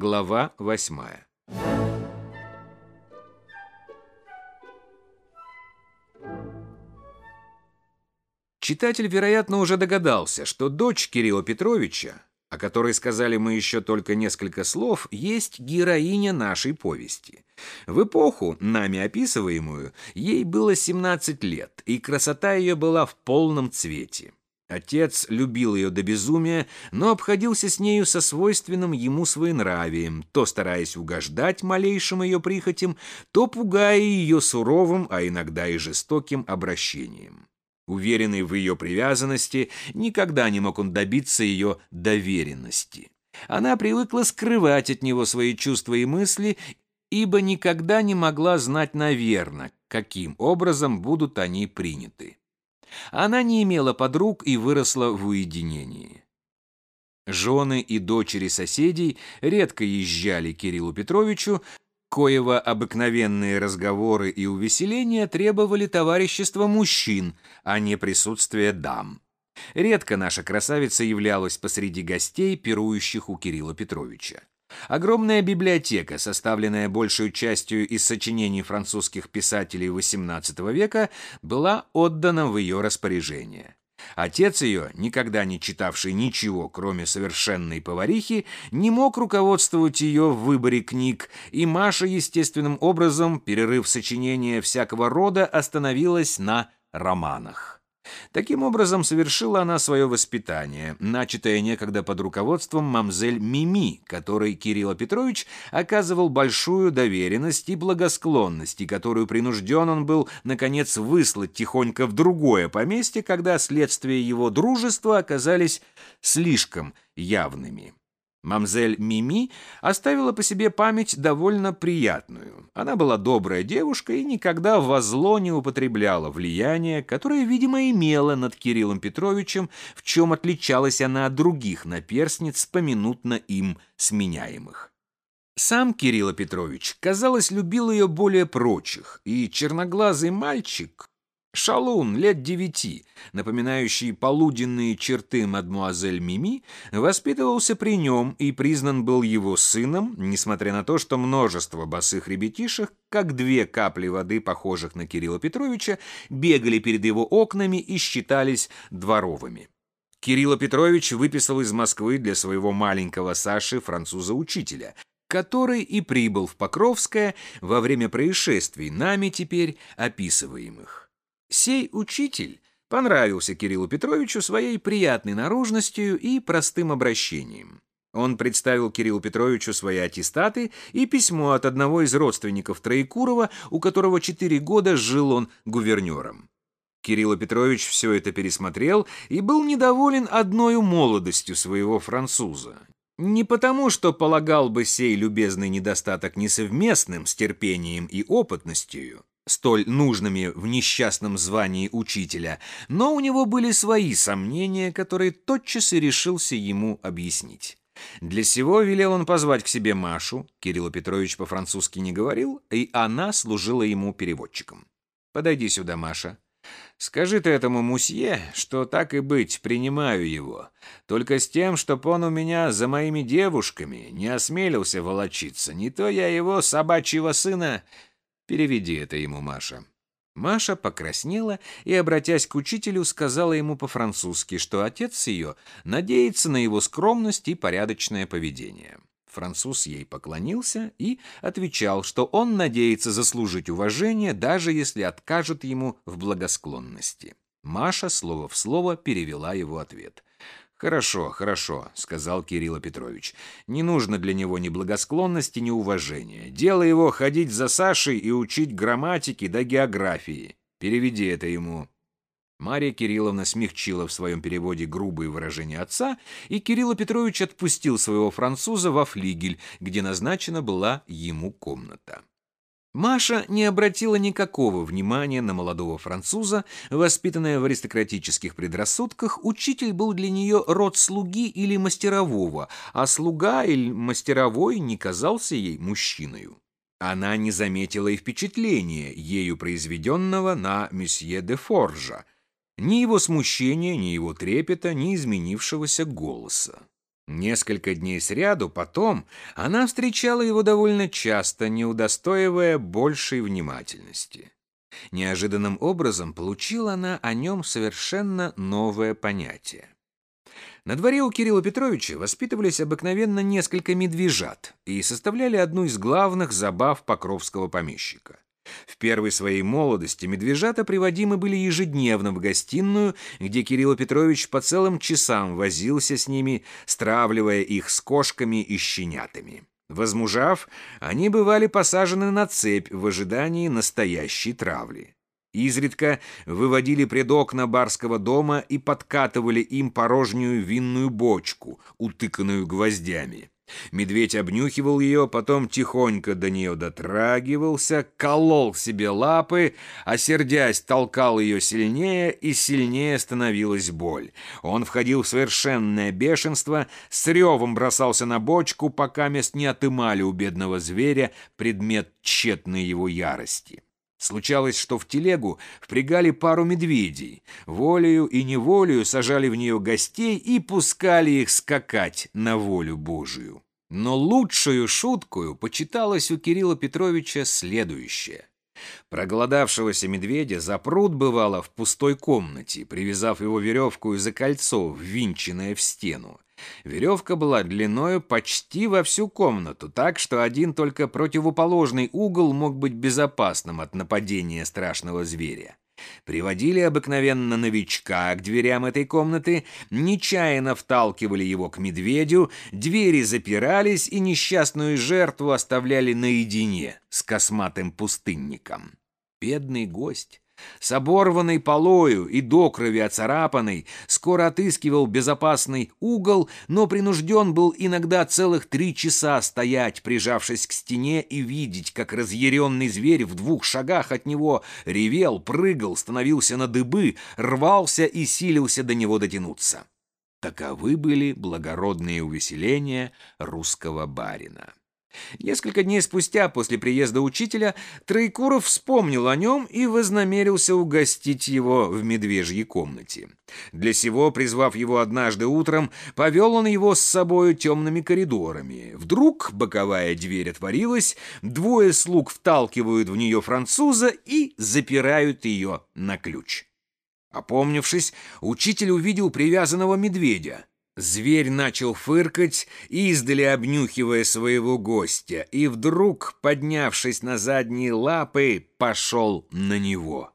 Глава восьмая. Читатель, вероятно, уже догадался, что дочь Кирилла Петровича, о которой сказали мы еще только несколько слов, есть героиня нашей повести. В эпоху, нами описываемую, ей было 17 лет, и красота ее была в полном цвете. Отец любил ее до безумия, но обходился с нею со свойственным ему своенравием, то стараясь угождать малейшим ее прихотям, то пугая ее суровым, а иногда и жестоким обращением. Уверенный в ее привязанности, никогда не мог он добиться ее доверенности. Она привыкла скрывать от него свои чувства и мысли, ибо никогда не могла знать наверно, каким образом будут они приняты. Она не имела подруг и выросла в уединении. Жены и дочери соседей редко езжали Кириллу Петровичу, коего обыкновенные разговоры и увеселения требовали товарищества мужчин, а не присутствия дам. Редко наша красавица являлась посреди гостей, пирующих у Кирилла Петровича. Огромная библиотека, составленная большей частью из сочинений французских писателей XVIII века, была отдана в ее распоряжение. Отец ее, никогда не читавший ничего, кроме совершенной поварихи, не мог руководствовать ее в выборе книг, и Маша, естественным образом, перерыв сочинения всякого рода, остановилась на романах. Таким образом, совершила она свое воспитание, начатое некогда под руководством мамзель Мими, которой Кирилл Петрович оказывал большую доверенность и благосклонность, и которую принужден он был, наконец, выслать тихонько в другое поместье, когда следствия его дружества оказались слишком явными. Мамзель Мими оставила по себе память довольно приятную. Она была добрая девушка и никогда во зло не употребляла влияние, которое, видимо, имела над Кириллом Петровичем, в чем отличалась она от других наперстниц, поминутно им сменяемых. Сам Кирилл Петрович, казалось, любил ее более прочих, и черноглазый мальчик, Шалун, лет девяти, напоминающий полуденные черты мадмуазель Мими, воспитывался при нем и признан был его сыном, несмотря на то, что множество босых ребятишек, как две капли воды, похожих на Кирилла Петровича, бегали перед его окнами и считались дворовыми. Кирилл Петрович выписал из Москвы для своего маленького Саши француза-учителя, который и прибыл в Покровское во время происшествий, нами теперь описываемых. Сей учитель понравился Кириллу Петровичу своей приятной наружностью и простым обращением. Он представил Кириллу Петровичу свои аттестаты и письмо от одного из родственников Троекурова, у которого четыре года жил он гувернером. Кирилл Петрович все это пересмотрел и был недоволен одной молодостью своего француза. Не потому, что полагал бы сей любезный недостаток несовместным с терпением и опытностью, столь нужными в несчастном звании учителя, но у него были свои сомнения, которые тотчас и решился ему объяснить. Для сего велел он позвать к себе Машу, Кирилл Петрович по-французски не говорил, и она служила ему переводчиком. «Подойди сюда, Маша. Скажи ты этому мусье, что так и быть, принимаю его. Только с тем, чтоб он у меня за моими девушками не осмелился волочиться, не то я его, собачьего сына, Переведи это ему, Маша». Маша покраснела и, обратясь к учителю, сказала ему по-французски, что отец ее надеется на его скромность и порядочное поведение. Француз ей поклонился и отвечал, что он надеется заслужить уважение, даже если откажут ему в благосклонности. Маша слово в слово перевела его ответ. «Хорошо, хорошо», — сказал Кирилл Петрович. «Не нужно для него ни благосклонности, ни уважения. Дело его ходить за Сашей и учить грамматики да географии. Переведи это ему». Мария Кирилловна смягчила в своем переводе грубые выражения отца, и Кирилл Петрович отпустил своего француза во флигель, где назначена была ему комната. Маша не обратила никакого внимания на молодого француза. Воспитанная в аристократических предрассудках, учитель был для нее род слуги или мастерового, а слуга или мастеровой не казался ей мужчиной. Она не заметила и впечатления, ею произведенного на месье де Форжа, ни его смущения, ни его трепета, ни изменившегося голоса. Несколько дней сряду потом она встречала его довольно часто, не удостоивая большей внимательности. Неожиданным образом получила она о нем совершенно новое понятие. На дворе у Кирилла Петровича воспитывались обыкновенно несколько медвежат и составляли одну из главных забав покровского помещика. В первой своей молодости медвежата приводимы были ежедневно в гостиную, где Кирилл Петрович по целым часам возился с ними, стравливая их с кошками и щенятами. Возмужав, они бывали посажены на цепь в ожидании настоящей травли. Изредка выводили пред окна барского дома и подкатывали им порожнюю винную бочку, утыканную гвоздями. Медведь обнюхивал ее, потом тихонько до нее дотрагивался, колол себе лапы, а сердясь толкал ее сильнее, и сильнее становилась боль. Он входил в совершенное бешенство, с ревом бросался на бочку, пока мест не отымали у бедного зверя предмет тщетной его ярости. Случалось, что в телегу впрягали пару медведей, волею и неволею сажали в нее гостей и пускали их скакать на волю Божию. Но лучшую шуткою почиталось у Кирилла Петровича следующее. Проголодавшегося медведя запрут бывало в пустой комнате, привязав его веревку за кольцо, ввинченное в стену. Веревка была длиною почти во всю комнату, так что один только противоположный угол мог быть безопасным от нападения страшного зверя. Приводили обыкновенно новичка к дверям этой комнаты, нечаянно вталкивали его к медведю, двери запирались и несчастную жертву оставляли наедине с косматым пустынником. Бедный гость с оборванной полою и до крови оцарапанной, скоро отыскивал безопасный угол, но принужден был иногда целых три часа стоять, прижавшись к стене и видеть, как разъяренный зверь в двух шагах от него ревел, прыгал, становился на дыбы, рвался и силился до него дотянуться. Таковы были благородные увеселения русского барина. Несколько дней спустя, после приезда учителя, Троекуров вспомнил о нем и вознамерился угостить его в медвежьей комнате. Для сего, призвав его однажды утром, повел он его с собою темными коридорами. Вдруг боковая дверь отворилась, двое слуг вталкивают в нее француза и запирают ее на ключ. Опомнившись, учитель увидел привязанного медведя. Зверь начал фыркать, издали обнюхивая своего гостя, и вдруг, поднявшись на задние лапы, пошел на него.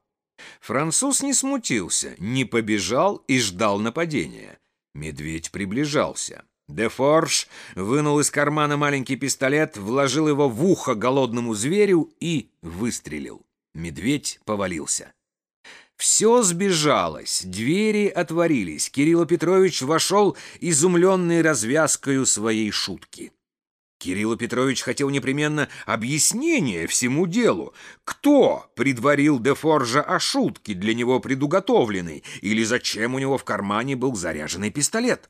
Француз не смутился, не побежал и ждал нападения. Медведь приближался. Дефорж вынул из кармана маленький пистолет, вложил его в ухо голодному зверю и выстрелил. Медведь повалился. Все сбежалось, двери отворились. Кирилл Петрович вошел, изумленный развязкою своей шутки. Кирилл Петрович хотел непременно объяснения всему делу. Кто предварил Дефоржа о шутке для него предуготовленной, или зачем у него в кармане был заряженный пистолет?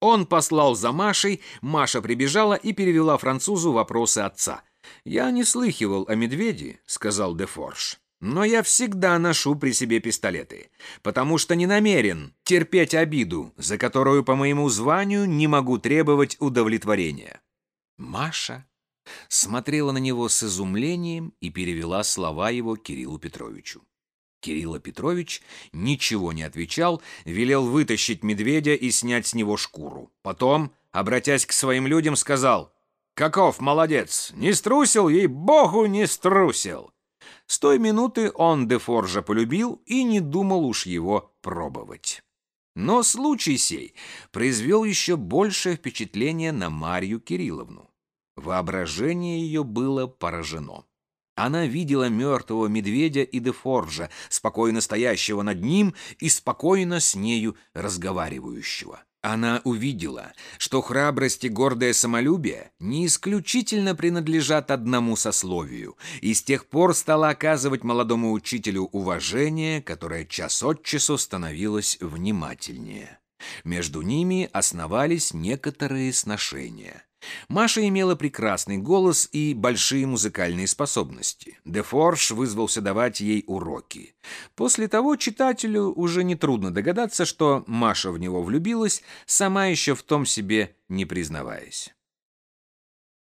Он послал за Машей, Маша прибежала и перевела французу вопросы отца. «Я не слыхивал о медведе», — сказал Дефорж. Но я всегда ношу при себе пистолеты, потому что не намерен терпеть обиду, за которую по моему званию не могу требовать удовлетворения. Маша смотрела на него с изумлением и перевела слова его Кириллу Петровичу. Кирилл Петрович ничего не отвечал, велел вытащить медведя и снять с него шкуру. Потом, обратясь к своим людям, сказал, «Каков молодец! Не струсил, ей-богу, не струсил!» С той минуты он Дефоржа полюбил и не думал уж его пробовать. Но случай сей произвел еще большее впечатление на Марью Кирилловну. Воображение ее было поражено. Она видела мертвого медведя и Дефоржа, спокойно стоящего над ним и спокойно с нею разговаривающего. Она увидела, что храбрость и гордое самолюбие не исключительно принадлежат одному сословию, и с тех пор стала оказывать молодому учителю уважение, которое час от часу становилось внимательнее. Между ними основались некоторые сношения. Маша имела прекрасный голос и большие музыкальные способности. Дефорж вызвался давать ей уроки. После того читателю уже нетрудно догадаться, что Маша в него влюбилась, сама еще в том себе не признаваясь.